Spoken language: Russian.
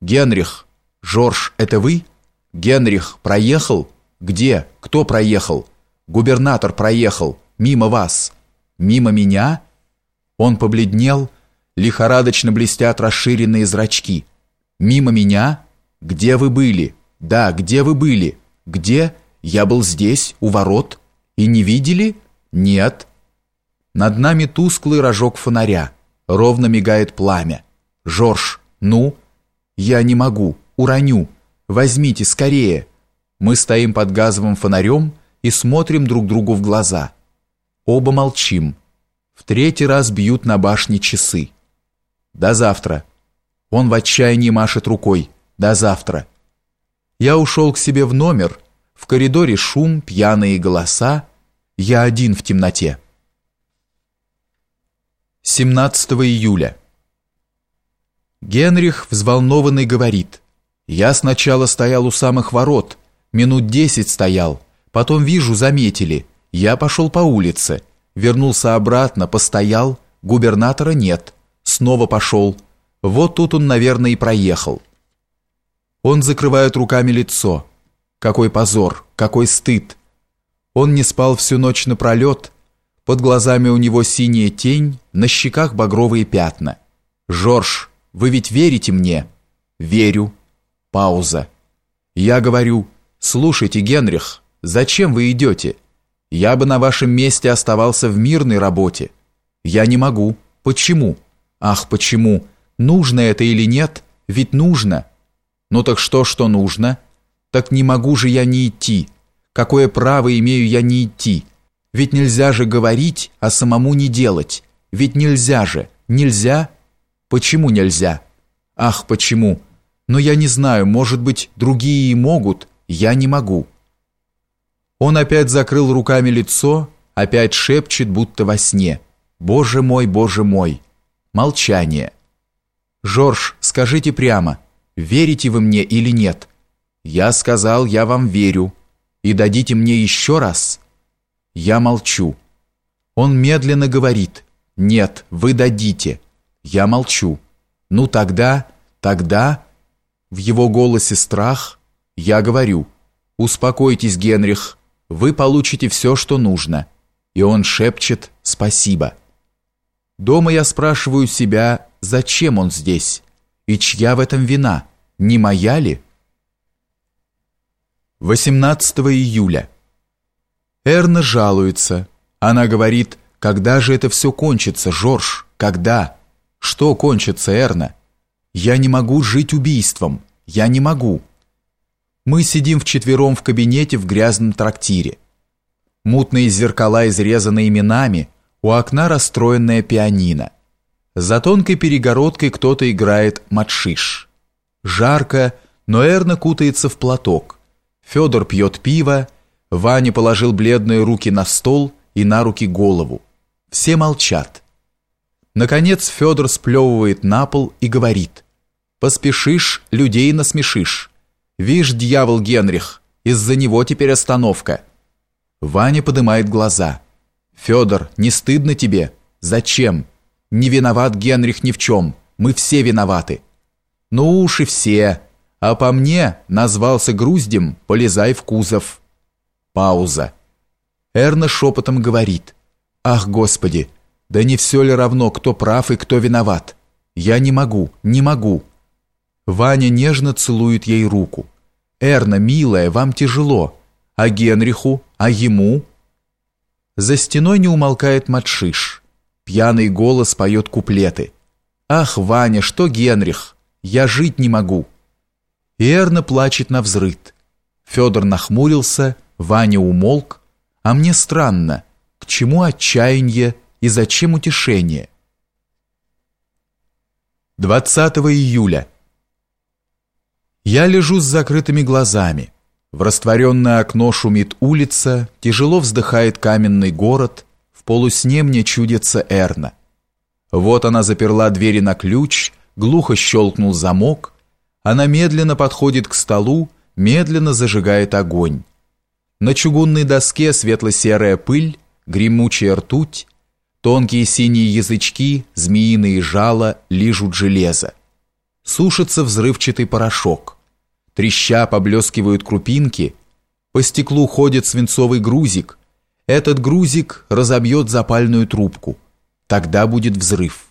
Генрих! Жорж, это вы? Генрих, проехал? Где? Кто проехал? Губернатор проехал. Мимо вас. Мимо меня? Он побледнел, лихорадочно блестят расширенные зрачки. Мимо меня? Где вы были? Да, где вы были? Где? Я был здесь, у ворот. И не видели? Нет. Над нами тусклый рожок фонаря. Ровно мигает пламя. Жорж, ну? Я не могу, уроню. Возьмите скорее. Мы стоим под газовым фонарем и смотрим друг другу в глаза. Оба молчим. В третий раз бьют на башне часы. До завтра. Он в отчаянии машет рукой. До завтра. Я ушел к себе в номер. В коридоре шум, пьяные голоса. Я один в темноте. 17 июля. Генрих, взволнованный, говорит. «Я сначала стоял у самых ворот, минут десять стоял, потом вижу, заметили. Я пошел по улице, вернулся обратно, постоял, губернатора нет, снова пошел. Вот тут он, наверное, и проехал». Он закрывает руками лицо. Какой позор, какой стыд. Он не спал всю ночь напролет, под глазами у него синяя тень, на щеках багровые пятна. «Жорж, вы ведь верите мне?» «Верю». Пауза. «Я говорю, слушайте, Генрих, зачем вы идете? Я бы на вашем месте оставался в мирной работе. Я не могу. Почему? Ах, почему? Нужно это или нет? Ведь нужно. Ну так что, что нужно? Так не могу же я не идти. Какое право имею я не идти?» Ведь нельзя же говорить, а самому не делать. Ведь нельзя же, нельзя. Почему нельзя? Ах, почему? Но я не знаю, может быть, другие и могут, я не могу. Он опять закрыл руками лицо, опять шепчет, будто во сне. Боже мой, боже мой. Молчание. Жорж, скажите прямо, верите вы мне или нет? Я сказал, я вам верю. И дадите мне еще раз. Я молчу. Он медленно говорит. Нет, вы дадите. Я молчу. Ну тогда, тогда... В его голосе страх. Я говорю. Успокойтесь, Генрих. Вы получите все, что нужно. И он шепчет «Спасибо». Дома я спрашиваю себя, зачем он здесь? И чья в этом вина? Не моя ли? 18 июля. Эрна жалуется. Она говорит, когда же это все кончится, Жорж? Когда? Что кончится, Эрна? Я не могу жить убийством. Я не могу. Мы сидим вчетвером в кабинете в грязном трактире. Мутные зеркала изрезаны именами, у окна расстроенная пианино. За тонкой перегородкой кто-то играет матшиш. Жарко, но Эрна кутается в платок. Федор пьет пиво, Ваня положил бледные руки на стол и на руки голову. Все молчат. Наконец Федор сплевывает на пол и говорит. «Поспешишь, людей насмешишь. Вишь, дьявол Генрих, из-за него теперь остановка». Ваня поднимает глаза. «Федор, не стыдно тебе? Зачем? Не виноват Генрих ни в чем. Мы все виноваты». «Ну уж и все. А по мне назвался груздем, полезай в кузов». Пауза. Эрна шепотом говорит. «Ах, Господи, да не все ли равно, кто прав и кто виноват? Я не могу, не могу». Ваня нежно целует ей руку. «Эрна, милая, вам тяжело. А Генриху? А ему?» За стеной не умолкает Матшиш. Пьяный голос поет куплеты. «Ах, Ваня, что Генрих? Я жить не могу!» И Эрна плачет на взрыд. Федор нахмурился Ваня умолк, а мне странно, к чему отчаяние и зачем утешение? 20 июля. Я лежу с закрытыми глазами. В растворенное окно шумит улица, тяжело вздыхает каменный город, в полусне мне чудится Эрна. Вот она заперла двери на ключ, глухо щелкнул замок, она медленно подходит к столу, медленно зажигает огонь. На чугунной доске светло-серая пыль, гремучая ртуть, тонкие синие язычки, змеиные жало лижут железо. Сушится взрывчатый порошок. Треща поблескивают крупинки. По стеклу ходит свинцовый грузик. Этот грузик разобьет запальную трубку. Тогда будет взрыв.